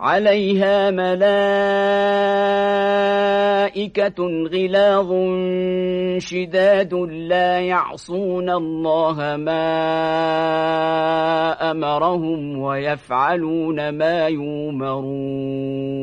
عليها ملائكة غلاظ شداد لا يعصون الله ما أمرهم ويفعلون ما يؤمرون